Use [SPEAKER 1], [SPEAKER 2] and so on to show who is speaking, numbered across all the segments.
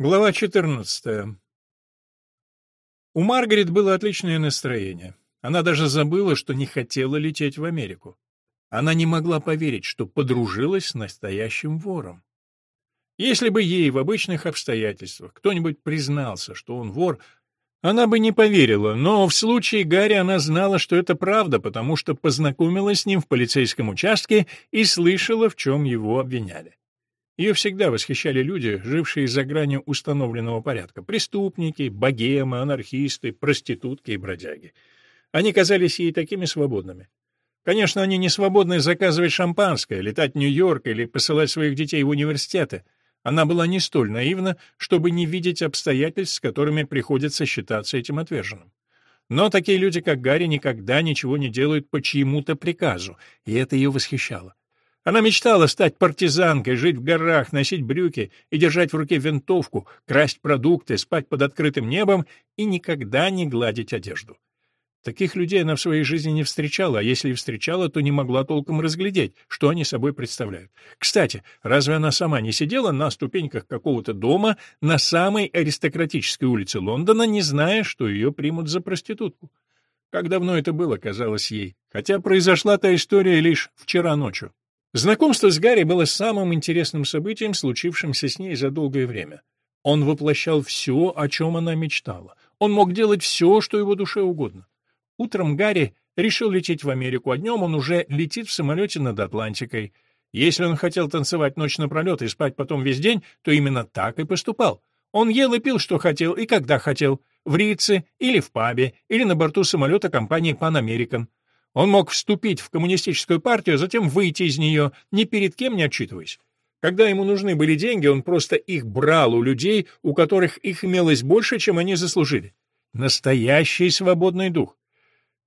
[SPEAKER 1] Глава 14. У Маргарет было отличное настроение. Она даже забыла, что не хотела лететь в Америку. Она не могла поверить, что подружилась с настоящим вором. Если бы ей в обычных обстоятельствах кто-нибудь признался, что он вор, она бы не поверила, но в случае Гарри она знала, что это правда, потому что познакомилась с ним в полицейском участке и слышала, в чем его обвиняли. Ее всегда восхищали люди, жившие за гранью установленного порядка. Преступники, богемы, анархисты, проститутки и бродяги. Они казались ей такими свободными. Конечно, они не свободны заказывать шампанское, летать в Нью-Йорк или посылать своих детей в университеты. Она была не столь наивна, чтобы не видеть обстоятельств, с которыми приходится считаться этим отверженным. Но такие люди, как Гарри, никогда ничего не делают по чьему-то приказу, и это ее восхищало. Она мечтала стать партизанкой, жить в горах, носить брюки и держать в руке винтовку, красть продукты, спать под открытым небом и никогда не гладить одежду. Таких людей она в своей жизни не встречала, а если и встречала, то не могла толком разглядеть, что они собой представляют. Кстати, разве она сама не сидела на ступеньках какого-то дома на самой аристократической улице Лондона, не зная, что ее примут за проститутку? Как давно это было, казалось ей, хотя произошла та история лишь вчера ночью. Знакомство с Гарри было самым интересным событием, случившимся с ней за долгое время. Он воплощал все, о чем она мечтала. Он мог делать все, что его душе угодно. Утром Гарри решил лететь в Америку, а днем он уже летит в самолете над Атлантикой. Если он хотел танцевать ночь напролет и спать потом весь день, то именно так и поступал. Он ел и пил, что хотел и когда хотел, в Рице или в пабе, или на борту самолета компании Pan American. Он мог вступить в коммунистическую партию, затем выйти из нее, ни перед кем не отчитываясь. Когда ему нужны были деньги, он просто их брал у людей, у которых их имелось больше, чем они заслужили. Настоящий свободный дух.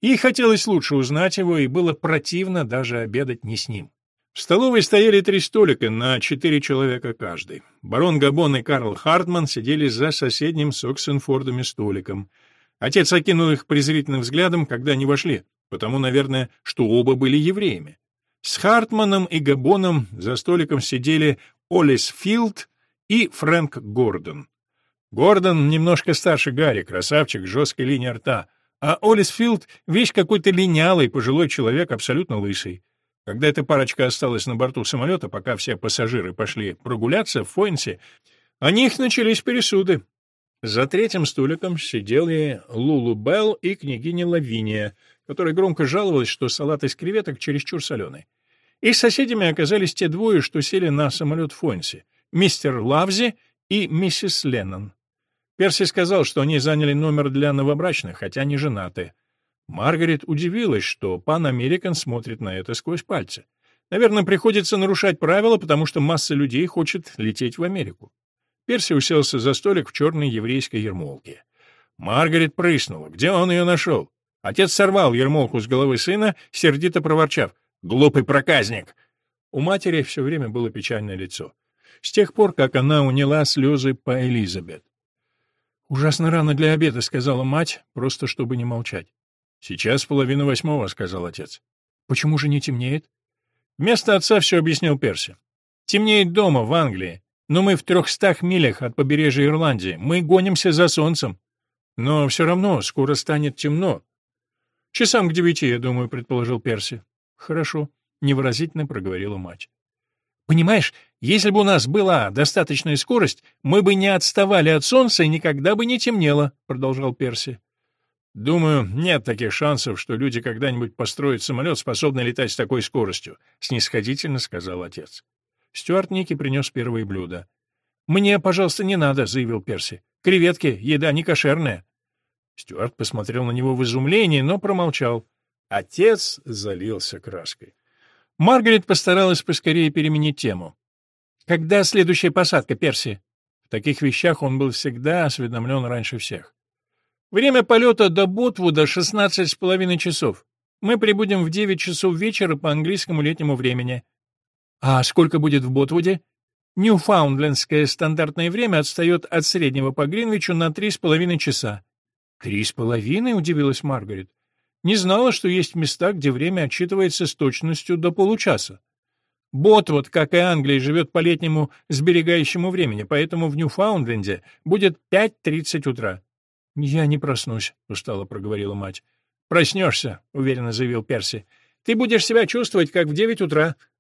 [SPEAKER 1] Ей хотелось лучше узнать его, и было противно даже обедать не с ним. В столовой стояли три столика на четыре человека каждый. Барон Габон и Карл Хартман сидели за соседним с Оксенфордами столиком. Отец окинул их презрительным взглядом, когда они вошли потому, наверное, что оба были евреями. С Хартманом и Габоном за столиком сидели Олис Филд и Фрэнк Гордон. Гордон немножко старше Гарри, красавчик, жесткой линии рта, а Олис Филд — весь какой-то линялый пожилой человек, абсолютно лысый. Когда эта парочка осталась на борту самолета, пока все пассажиры пошли прогуляться в Фойнсе, о них начались пересуды. За третьим столиком сидели Лулу Белл и княгиня Лавиния — которая громко жаловалась, что салат из креветок чересчур соленый. Их соседями оказались те двое, что сели на самолет Фонси — мистер Лавзи и миссис Леннон. Перси сказал, что они заняли номер для новобрачных, хотя не женаты. Маргарет удивилась, что пан Американ смотрит на это сквозь пальцы. Наверное, приходится нарушать правила, потому что масса людей хочет лететь в Америку. Перси уселся за столик в черной еврейской ермолке. Маргарет прыснула. Где он ее нашел? Отец сорвал ермолку с головы сына, сердито проворчав. «Глупый проказник!» У матери все время было печальное лицо. С тех пор, как она уняла слезы по Элизабет. «Ужасно рано для обеда», — сказала мать, просто чтобы не молчать. «Сейчас половина восьмого», — сказал отец. «Почему же не темнеет?» Вместо отца все объяснил Перси. «Темнеет дома, в Англии, но мы в трехстах милях от побережья Ирландии. Мы гонимся за солнцем. Но все равно скоро станет темно. «Часам к девяти, я думаю», — предположил Перси. «Хорошо», — невыразительно проговорила мать. «Понимаешь, если бы у нас была достаточная скорость, мы бы не отставали от солнца и никогда бы не темнело», — продолжал Перси. «Думаю, нет таких шансов, что люди когда-нибудь построят самолет, способный летать с такой скоростью», — снисходительно сказал отец. Стюарт Ники принес первые блюда. «Мне, пожалуйста, не надо», — заявил Перси. «Креветки, еда не кошерная». Стюарт посмотрел на него в изумлении, но промолчал. Отец залился краской. Маргарет постаралась поскорее переменить тему. «Когда следующая посадка, Перси?» В таких вещах он был всегда осведомлен раньше всех. «Время полета до Ботвуда — шестнадцать с половиной часов. Мы прибудем в девять часов вечера по английскому летнему времени». «А сколько будет в Ботвуде?» Ньюфаундлендское стандартное время отстает от среднего по Гринвичу на три с половиной часа. «Три с половиной?» — удивилась Маргарет. «Не знала, что есть места, где время отчитывается с точностью до получаса». Ботвуд, как и Англия, живет по летнему сберегающему времени, поэтому в Ньюфаундленде будет 5.30 утра. — Я не проснусь, — устало проговорила мать. — Проснешься, — уверенно заявил Перси. — Ты будешь себя чувствовать, как в девять утра. —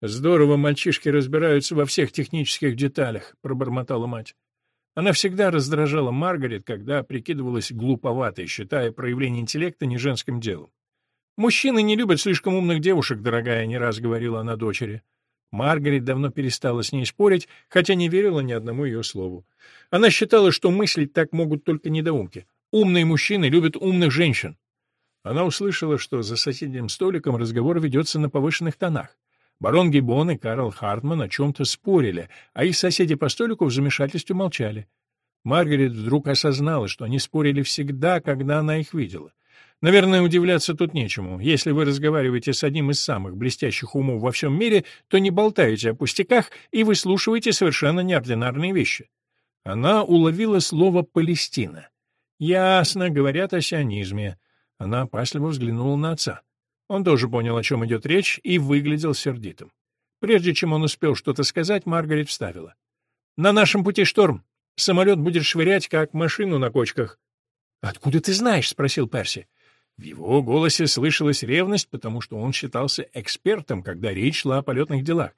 [SPEAKER 1] Здорово мальчишки разбираются во всех технических деталях, — пробормотала мать. Она всегда раздражала Маргарет, когда прикидывалась глуповатой, считая проявление интеллекта не женским делом. «Мужчины не любят слишком умных девушек, дорогая», — не раз говорила она дочери. Маргарет давно перестала с ней спорить, хотя не верила ни одному ее слову. Она считала, что мыслить так могут только недоумки. Умные мужчины любят умных женщин. Она услышала, что за соседним столиком разговор ведется на повышенных тонах. Барон Гиббон и Карл Хартман о чем-то спорили, а их соседи по столику в замешательстве молчали. Маргарет вдруг осознала, что они спорили всегда, когда она их видела. Наверное, удивляться тут нечему. Если вы разговариваете с одним из самых блестящих умов во всем мире, то не болтаете о пустяках и выслушиваете совершенно неординарные вещи. Она уловила слово «Палестина». Ясно, говорят о сионизме. Она опасливо взглянула на отца. Он тоже понял, о чем идет речь, и выглядел сердитым. Прежде чем он успел что-то сказать, Маргарет вставила. «На нашем пути шторм. Самолет будет швырять, как машину на кочках». «Откуда ты знаешь?» — спросил Перси. В его голосе слышалась ревность, потому что он считался экспертом, когда речь шла о полетных делах.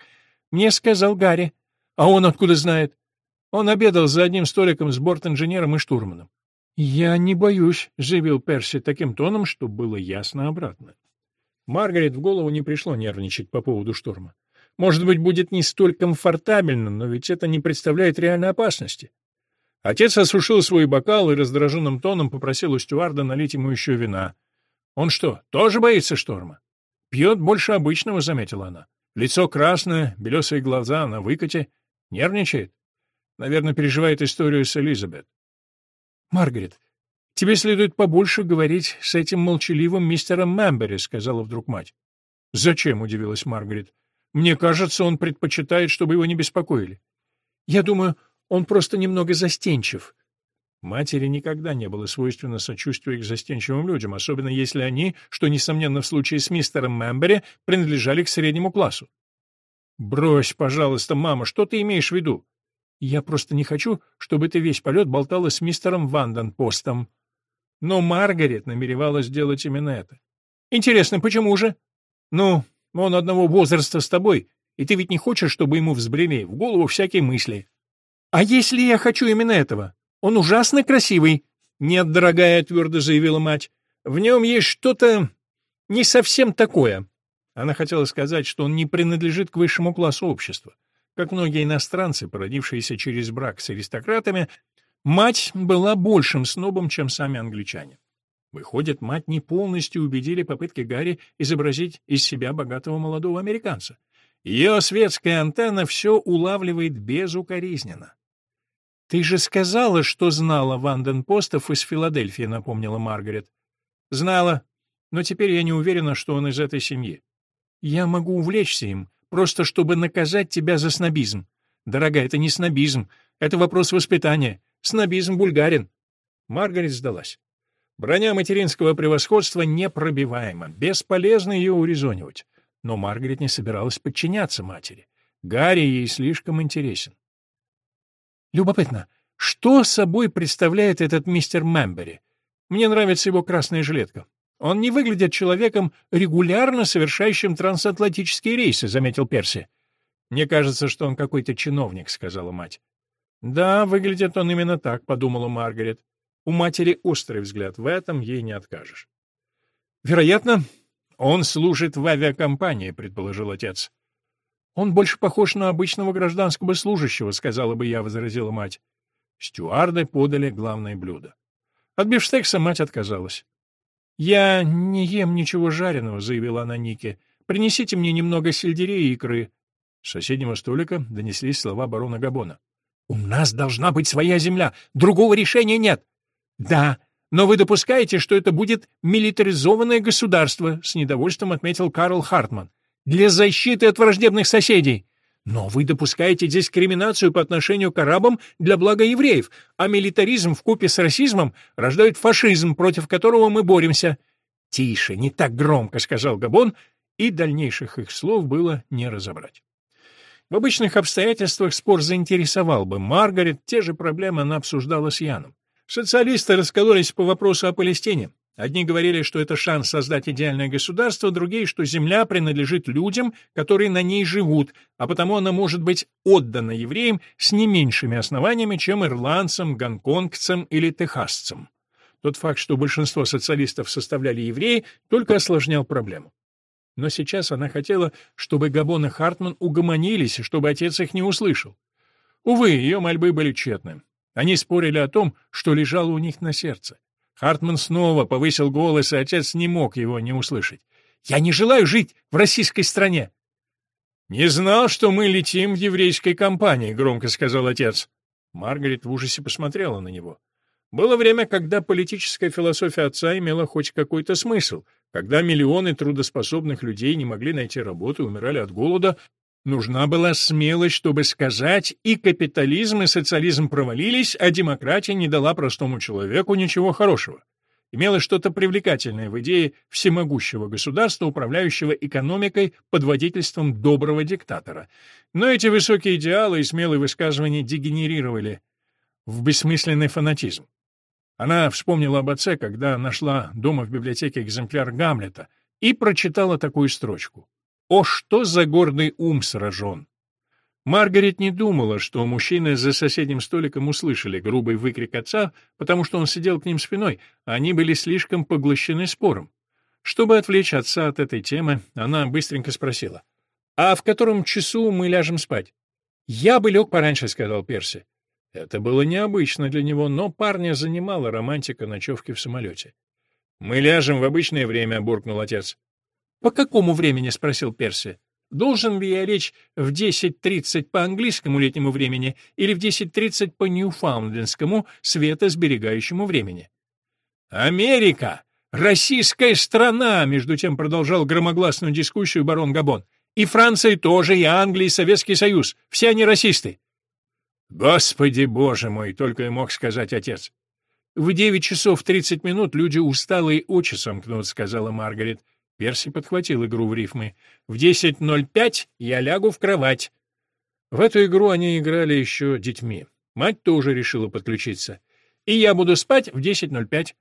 [SPEAKER 1] «Мне сказал Гарри. А он откуда знает?» Он обедал за одним столиком с борт-инженером и штурманом. «Я не боюсь», — заявил Перси таким тоном, что было ясно обратно. Маргарет в голову не пришло нервничать по поводу шторма. Может быть, будет не столь комфортабельно, но ведь это не представляет реальной опасности. Отец осушил свой бокал и раздраженным тоном попросил у стюарда налить ему еще вина. Он что, тоже боится шторма? Пьет больше обычного, заметила она. Лицо красное, белесые глаза на выкате. Нервничает? Наверное, переживает историю с Элизабет. Маргарет, «Тебе следует побольше говорить с этим молчаливым мистером Мэмбери», — сказала вдруг мать. «Зачем?» — удивилась Маргарет. «Мне кажется, он предпочитает, чтобы его не беспокоили». «Я думаю, он просто немного застенчив». Матери никогда не было свойственно сочувствие к застенчивым людям, особенно если они, что, несомненно, в случае с мистером Мэмбери, принадлежали к среднему классу. «Брось, пожалуйста, мама, что ты имеешь в виду?» «Я просто не хочу, чтобы ты весь полет болтала с мистером Ванденпостом», но Маргарет намеревалась сделать именно это. Интересно, почему же? Ну, он одного возраста с тобой, и ты ведь не хочешь, чтобы ему взбрели в голову всякие мысли. А если я хочу именно этого? Он ужасно красивый. Нет, дорогая, твердо заявила мать. В нем есть что-то не совсем такое. Она хотела сказать, что он не принадлежит к высшему классу общества. Как многие иностранцы, породившиеся через брак с аристократами, Мать была большим снобом, чем сами англичане. Выходит, мать не полностью убедили попытки Гарри изобразить из себя богатого молодого американца. Ее светская антенна все улавливает безукоризненно. «Ты же сказала, что знала Ванденпостов из Филадельфии», — напомнила Маргарет. «Знала, но теперь я не уверена, что он из этой семьи. Я могу увлечься им, просто чтобы наказать тебя за снобизм. Дорогая, это не снобизм, это вопрос воспитания. Снобизм бульгарин. Маргарет сдалась. Броня материнского превосходства непробиваема, бесполезно ее урезонивать. Но Маргарет не собиралась подчиняться матери. Гарри ей слишком интересен. Любопытно, что собой представляет этот мистер Мэмбери? Мне нравится его красная жилетка. Он не выглядит человеком, регулярно совершающим трансатлантические рейсы, заметил Перси. Мне кажется, что он какой-то чиновник, сказала мать. «Да, выглядит он именно так», — подумала Маргарет. У матери острый взгляд, в этом ей не откажешь. «Вероятно, он служит в авиакомпании», — предположил отец. «Он больше похож на обычного гражданского служащего», — сказала бы я, — возразила мать. Стюарды подали главное блюдо. От бифштекса мать отказалась. «Я не ем ничего жареного», — заявила она Нике. «Принесите мне немного сельдерея и икры». С соседнего столика донеслись слова барона Габона. У нас должна быть своя земля. Другого решения нет. Да, но вы допускаете, что это будет милитаризованное государство, с недовольством отметил Карл Хартман. Для защиты от враждебных соседей. Но вы допускаете дискриминацию по отношению к арабам для блага евреев, а милитаризм в купе с расизмом рождает фашизм, против которого мы боремся. Тише, не так громко, сказал Габон, и дальнейших их слов было не разобрать. В обычных обстоятельствах спор заинтересовал бы Маргарет, те же проблемы она обсуждала с Яном. Социалисты раскололись по вопросу о Палестине. Одни говорили, что это шанс создать идеальное государство, другие, что земля принадлежит людям, которые на ней живут, а потому она может быть отдана евреям с не меньшими основаниями, чем ирландцам, гонконгцам или техасцам. Тот факт, что большинство социалистов составляли евреи, только осложнял проблему. Но сейчас она хотела, чтобы Габон и Хартман угомонились, чтобы отец их не услышал. Увы, ее мольбы были тщетны. Они спорили о том, что лежало у них на сердце. Хартман снова повысил голос, и отец не мог его не услышать. «Я не желаю жить в российской стране!» «Не знал, что мы летим в еврейской компании», — громко сказал отец. Маргарет в ужасе посмотрела на него. Было время, когда политическая философия отца имела хоть какой-то смысл, когда миллионы трудоспособных людей не могли найти работу и умирали от голода, Нужна была смелость, чтобы сказать, и капитализм, и социализм провалились, а демократия не дала простому человеку ничего хорошего. Имелось что-то привлекательное в идее всемогущего государства, управляющего экономикой под водительством доброго диктатора. Но эти высокие идеалы и смелые высказывания дегенерировали в бессмысленный фанатизм. Она вспомнила об отце, когда нашла дома в библиотеке экземпляр Гамлета и прочитала такую строчку. О, что за гордый ум сражен! Маргарет не думала, что мужчины за соседним столиком услышали грубый выкрик отца, потому что он сидел к ним спиной, а они были слишком поглощены спором. Чтобы отвлечь отца от этой темы, она быстренько спросила. «А в котором часу мы ляжем спать?» «Я бы лег пораньше», — сказал Перси. Это было необычно для него, но парня занимала романтика ночевки в самолете. «Мы ляжем в обычное время», — буркнул отец. «По какому времени?» — спросил Перси. «Должен ли я лечь в 10.30 по английскому летнему времени или в 10.30 по ньюфаундлендскому светосберегающему времени?» «Америка! Российская страна!» — между тем продолжал громогласную дискуссию барон Габон. «И Франция тоже, и Англия, и Советский Союз. Все они расисты». «Господи, боже мой!» — только и мог сказать отец. «В девять часов тридцать минут люди усталые очи сомкнут», — сказала Маргарет. Перси подхватил игру в рифмы. «В 10.05 я лягу в кровать». В эту игру они играли еще детьми. Мать тоже решила подключиться. «И я буду спать в 10.05».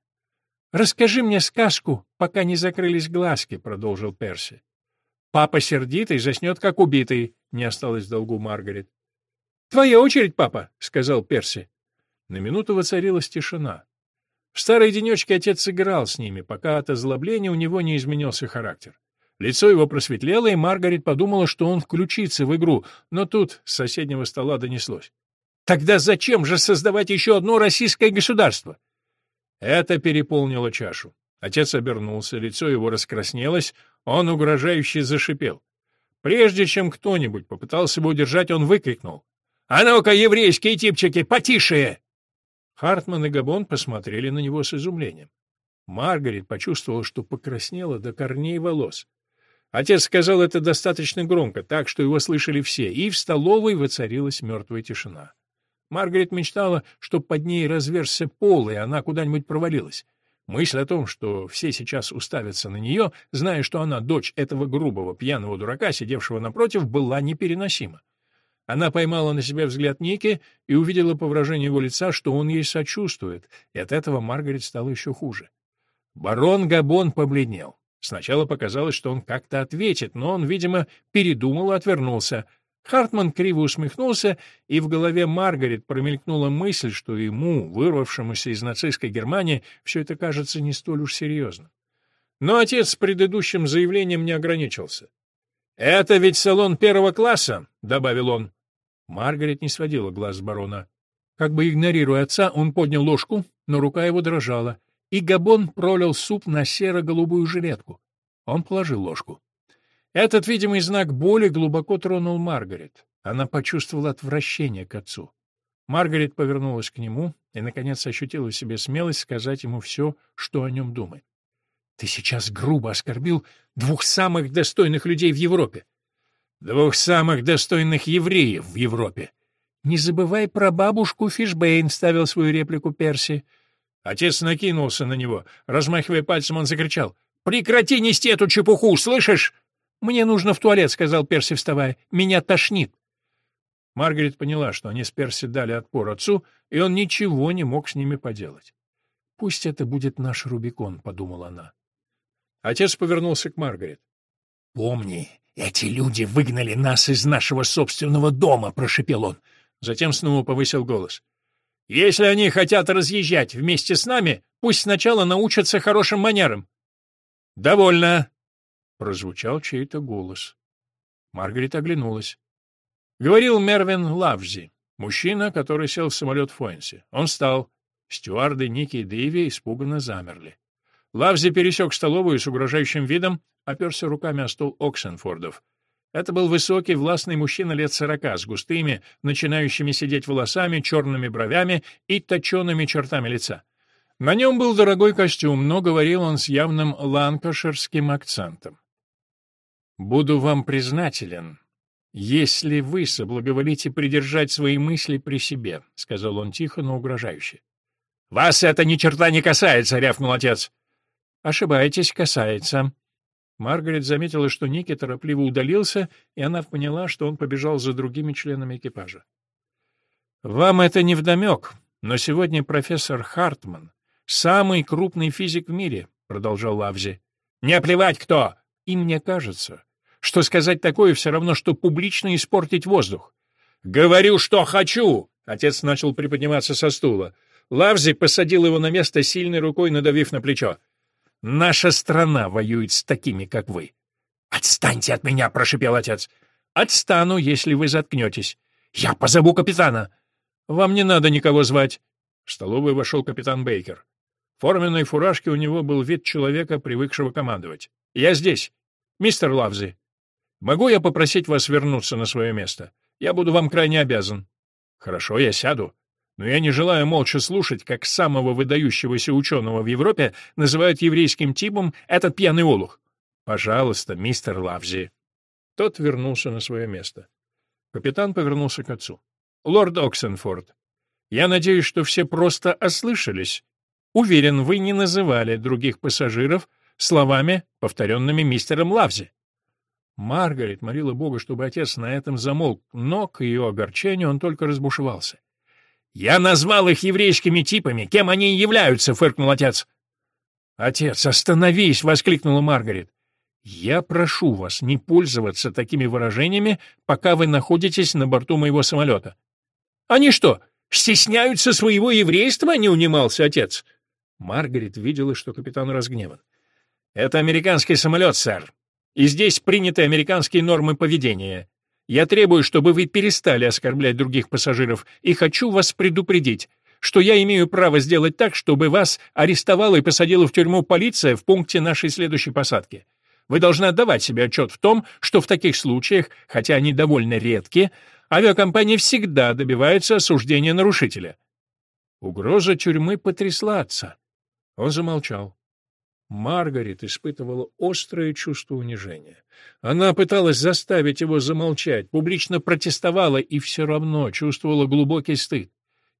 [SPEAKER 1] «Расскажи мне сказку, пока не закрылись глазки», — продолжил Перси. «Папа сердитый заснет, как убитый», — не осталось в долгу Маргарет. «Твоя очередь, папа», — сказал Перси. На минуту воцарилась тишина. В старые денечки отец играл с ними, пока от озлобления у него не изменился характер. Лицо его просветлело, и Маргарет подумала, что он включится в игру, но тут с соседнего стола донеслось. «Тогда зачем же создавать еще одно российское государство?» Это переполнило чашу. Отец обернулся, лицо его раскраснелось, он угрожающе зашипел. Прежде чем кто-нибудь попытался бы удержать, он выкрикнул. «А ну-ка, еврейские типчики, потише!» Хартман и Габон посмотрели на него с изумлением. Маргарет почувствовала, что покраснела до корней волос. Отец сказал это достаточно громко, так что его слышали все, и в столовой воцарилась мертвая тишина. Маргарет мечтала, что под ней разверзся пол, и она куда-нибудь провалилась. Мысль о том, что все сейчас уставятся на нее, зная, что она дочь этого грубого пьяного дурака, сидевшего напротив, была непереносима. Она поймала на себя взгляд Ники и увидела по выражению его лица, что он ей сочувствует, и от этого Маргарет стало еще хуже. Барон Габон побледнел. Сначала показалось, что он как-то ответит, но он, видимо, передумал и отвернулся. Хартман криво усмехнулся, и в голове Маргарет промелькнула мысль, что ему, вырвавшемуся из нацистской Германии, все это кажется не столь уж серьезно. Но отец с предыдущим заявлением не ограничился. «Это ведь салон первого класса», — добавил он. Маргарет не сводила глаз с барона. Как бы игнорируя отца, он поднял ложку, но рука его дрожала, и Габон пролил суп на серо-голубую жилетку. Он положил ложку. Этот видимый знак боли глубоко тронул Маргарет. Она почувствовала отвращение к отцу. Маргарет повернулась к нему и, наконец, ощутила в себе смелость сказать ему все, что о нем думает. «Ты сейчас грубо оскорбил двух самых достойных людей в Европе. Двух самых достойных евреев в Европе. Не забывай про бабушку Фишбейн, ставил свою реплику Перси. Отец накинулся на него. Размахивая пальцем, он закричал. «Прекрати нести эту чепуху, слышишь? «Мне нужно в туалет», — сказал Перси, вставая. «Меня тошнит». Маргарет поняла, что они с Перси дали отпор отцу, и он ничего не мог с ними поделать. «Пусть это будет наш Рубикон», — подумала она. Отец повернулся к Маргарет. «Помни, эти люди выгнали нас из нашего собственного дома», — прошепел он. Затем снова повысил голос. «Если они хотят разъезжать вместе с нами, пусть сначала научатся хорошим манерам». «Довольно!» — прозвучал чей-то голос. Маргарет оглянулась. Говорил Мервин Лавзи, мужчина, который сел в самолет в Фуэнсе. Он встал. Стюарды Ники и Дэйви испуганно замерли. Лавзи пересек столовую с угрожающим видом, оперся руками о стол Оксенфордов. Это был высокий, властный мужчина лет сорока, с густыми, начинающими сидеть волосами, черными бровями и точеными чертами лица. На нем был дорогой костюм, но говорил он с явным ланкаширским акцентом. «Буду вам признателен, если вы соблаговолите придержать свои мысли при себе», — сказал он тихо, но угрожающе. «Вас это ни черта не касается!» — рявкнул отец. «Ошибаетесь, касается», Маргарет заметила, что Ники торопливо удалился, и она поняла, что он побежал за другими членами экипажа. «Вам это не вдомек, но сегодня профессор Хартман — самый крупный физик в мире», — продолжал Лавзи. «Не плевать кто!» «И мне кажется, что сказать такое все равно, что публично испортить воздух». «Говорю, что хочу!» — отец начал приподниматься со стула. Лавзи посадил его на место, сильной рукой надавив на плечо. Наша страна воюет с такими, как вы. Отстаньте от меня, прошипел отец. Отстану, если вы заткнетесь. Я позову капитана. Вам не надо никого звать. В столовую вошел капитан Бейкер. В форменной фуражке у него был вид человека, привыкшего командовать. «Я здесь. Мистер Лавзи, могу я попросить вас вернуться на свое место? Я буду вам крайне обязан». «Хорошо, я сяду но я не желаю молча слушать, как самого выдающегося ученого в Европе называют еврейским типом этот пьяный олух. Пожалуйста, мистер Лавзи. Тот вернулся на свое место. Капитан повернулся к отцу. Лорд Оксенфорд, я надеюсь, что все просто ослышались. Уверен, вы не называли других пассажиров словами, повторенными мистером Лавзи. Маргарет молила Бога, чтобы отец на этом замолк, но к ее огорчению он только разбушевался. «Я назвал их еврейскими типами. Кем они являются?» — фыркнул отец. «Отец, остановись!» — воскликнула Маргарет. «Я прошу вас не пользоваться такими выражениями, пока вы находитесь на борту моего самолета». «Они что, стесняются своего еврейства?» — не унимался отец. Маргарет видела, что капитан разгневан. «Это американский самолет, сэр, и здесь приняты американские нормы поведения. Я требую, чтобы вы перестали оскорблять других пассажиров, и хочу вас предупредить, что я имею право сделать так, чтобы вас арестовала и посадила в тюрьму полиция в пункте нашей следующей посадки. Вы должны отдавать себе отчет в том, что в таких случаях, хотя они довольно редкие, авиакомпания всегда добивается осуждения нарушителя. Угроза тюрьмы потрясла отца. Он замолчал. Маргарет испытывала острое чувство унижения. Она пыталась заставить его замолчать, публично протестовала и все равно чувствовала глубокий стыд.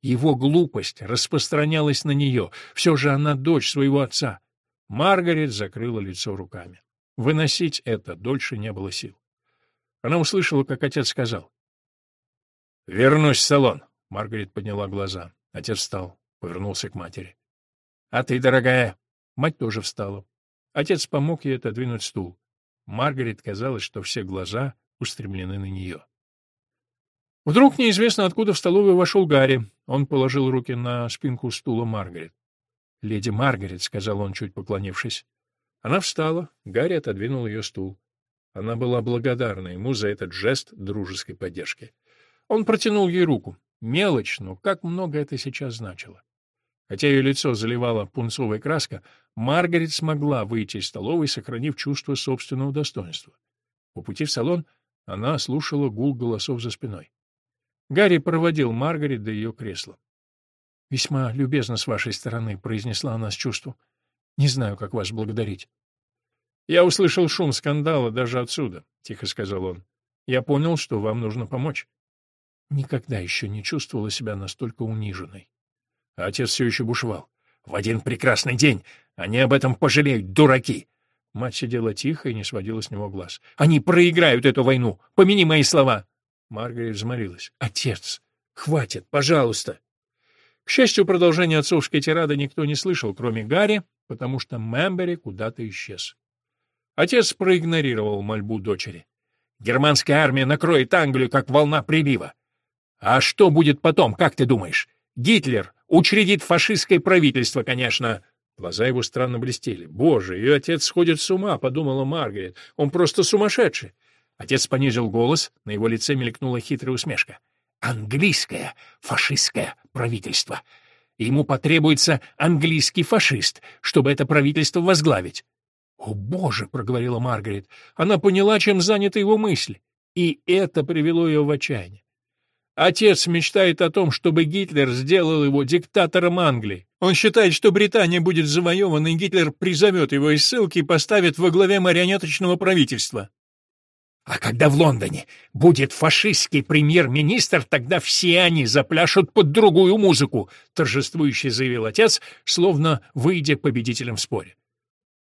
[SPEAKER 1] Его глупость распространялась на нее, все же она дочь своего отца. Маргарет закрыла лицо руками. Выносить это дольше не было сил. Она услышала, как отец сказал. «Вернусь в салон». Маргарет подняла глаза. Отец встал, повернулся к матери. «А ты, дорогая, Мать тоже встала. Отец помог ей отодвинуть стул. Маргарет казалось, что все глаза устремлены на нее. Вдруг неизвестно откуда в столовую вошел Гарри. Он положил руки на спинку стула Маргарет. «Леди Маргарет», — сказал он, чуть поклонившись. Она встала, Гарри отодвинул ее стул. Она была благодарна ему за этот жест дружеской поддержки. Он протянул ей руку. Мелочь, но как много это сейчас значило. Хотя ее лицо заливала пунцовая краска, Маргарет смогла выйти из столовой, сохранив чувство собственного достоинства. По пути в салон она слушала гул голосов за спиной. Гарри проводил Маргарет до ее кресла. — Весьма любезно с вашей стороны, — произнесла она с чувством. — Не знаю, как вас благодарить. — Я услышал шум скандала даже отсюда, — тихо сказал он. — Я понял, что вам нужно помочь. Никогда еще не чувствовала себя настолько униженной. А отец все еще бушевал. «В один прекрасный день они об этом пожалеют, дураки! Мать сидела тихо и не сводила с него глаз. «Они проиграют эту войну! Помяни мои слова!» Маргарет взмолилась. «Отец, хватит, пожалуйста!» К счастью, продолжение отцовской тирады никто не слышал, кроме Гарри, потому что Мэмбери куда-то исчез. Отец проигнорировал мольбу дочери. «Германская армия накроет Англию, как волна прилива. А что будет потом, как ты думаешь? Гитлер учредит фашистское правительство, конечно!» Глаза его странно блестели. «Боже, ее отец сходит с ума», — подумала Маргарет. «Он просто сумасшедший». Отец понизил голос, на его лице мелькнула хитрая усмешка английское фашистское правительство. Ему потребуется английский фашист, чтобы это правительство возглавить. «О, Боже!» — проговорила Маргарет. Она поняла, чем заняты его мысли. И это привело ее в отчаяние. Отец мечтает о том, чтобы Гитлер сделал его диктатором Англии. Он считает, что Британия будет завоевана, и Гитлер призовет его из ссылки и поставит во главе марионеточного правительства. А когда в Лондоне будет фашистский премьер-министр, тогда все они запляшут под другую музыку, торжествующе заявил отец, словно выйдя победителем в споре.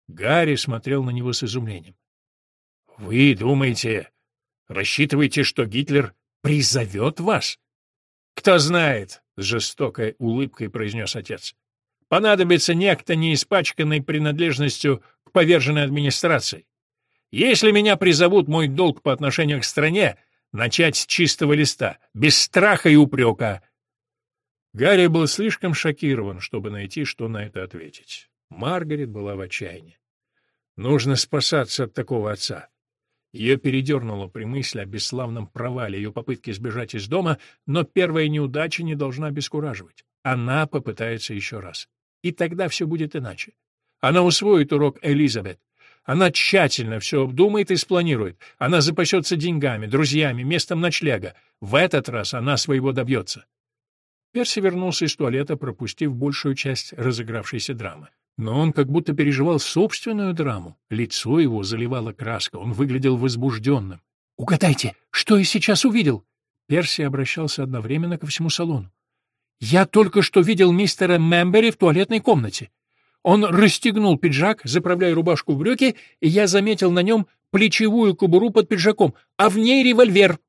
[SPEAKER 1] Гарри смотрел на него с изумлением. Вы думаете, рассчитываете, что Гитлер призовет вас? Кто знает, с жестокой улыбкой произнес отец. Понадобится некто, не испачканный принадлежностью к поверженной администрации. Если меня призовут, мой долг по отношению к стране — начать с чистого листа, без страха и упрека». Гарри был слишком шокирован, чтобы найти, что на это ответить. Маргарет была в отчаянии. Нужно спасаться от такого отца. Ее передернуло при мысли о бесславном провале ее попытки сбежать из дома, но первая неудача не должна обескураживать. Она попытается еще раз. И тогда все будет иначе. Она усвоит урок Элизабет. Она тщательно все обдумает и спланирует. Она запасется деньгами, друзьями, местом ночлега. В этот раз она своего добьется. Перси вернулся из туалета, пропустив большую часть разыгравшейся драмы. Но он как будто переживал собственную драму. Лицо его заливало краска, он выглядел возбужденным. «Угадайте, что я сейчас увидел?» Перси обращался одновременно ко всему салону. «Я только что видел мистера Мембери в туалетной комнате. Он расстегнул пиджак, заправляя рубашку в брюки, и я заметил на нем плечевую кобуру под пиджаком, а в ней револьвер.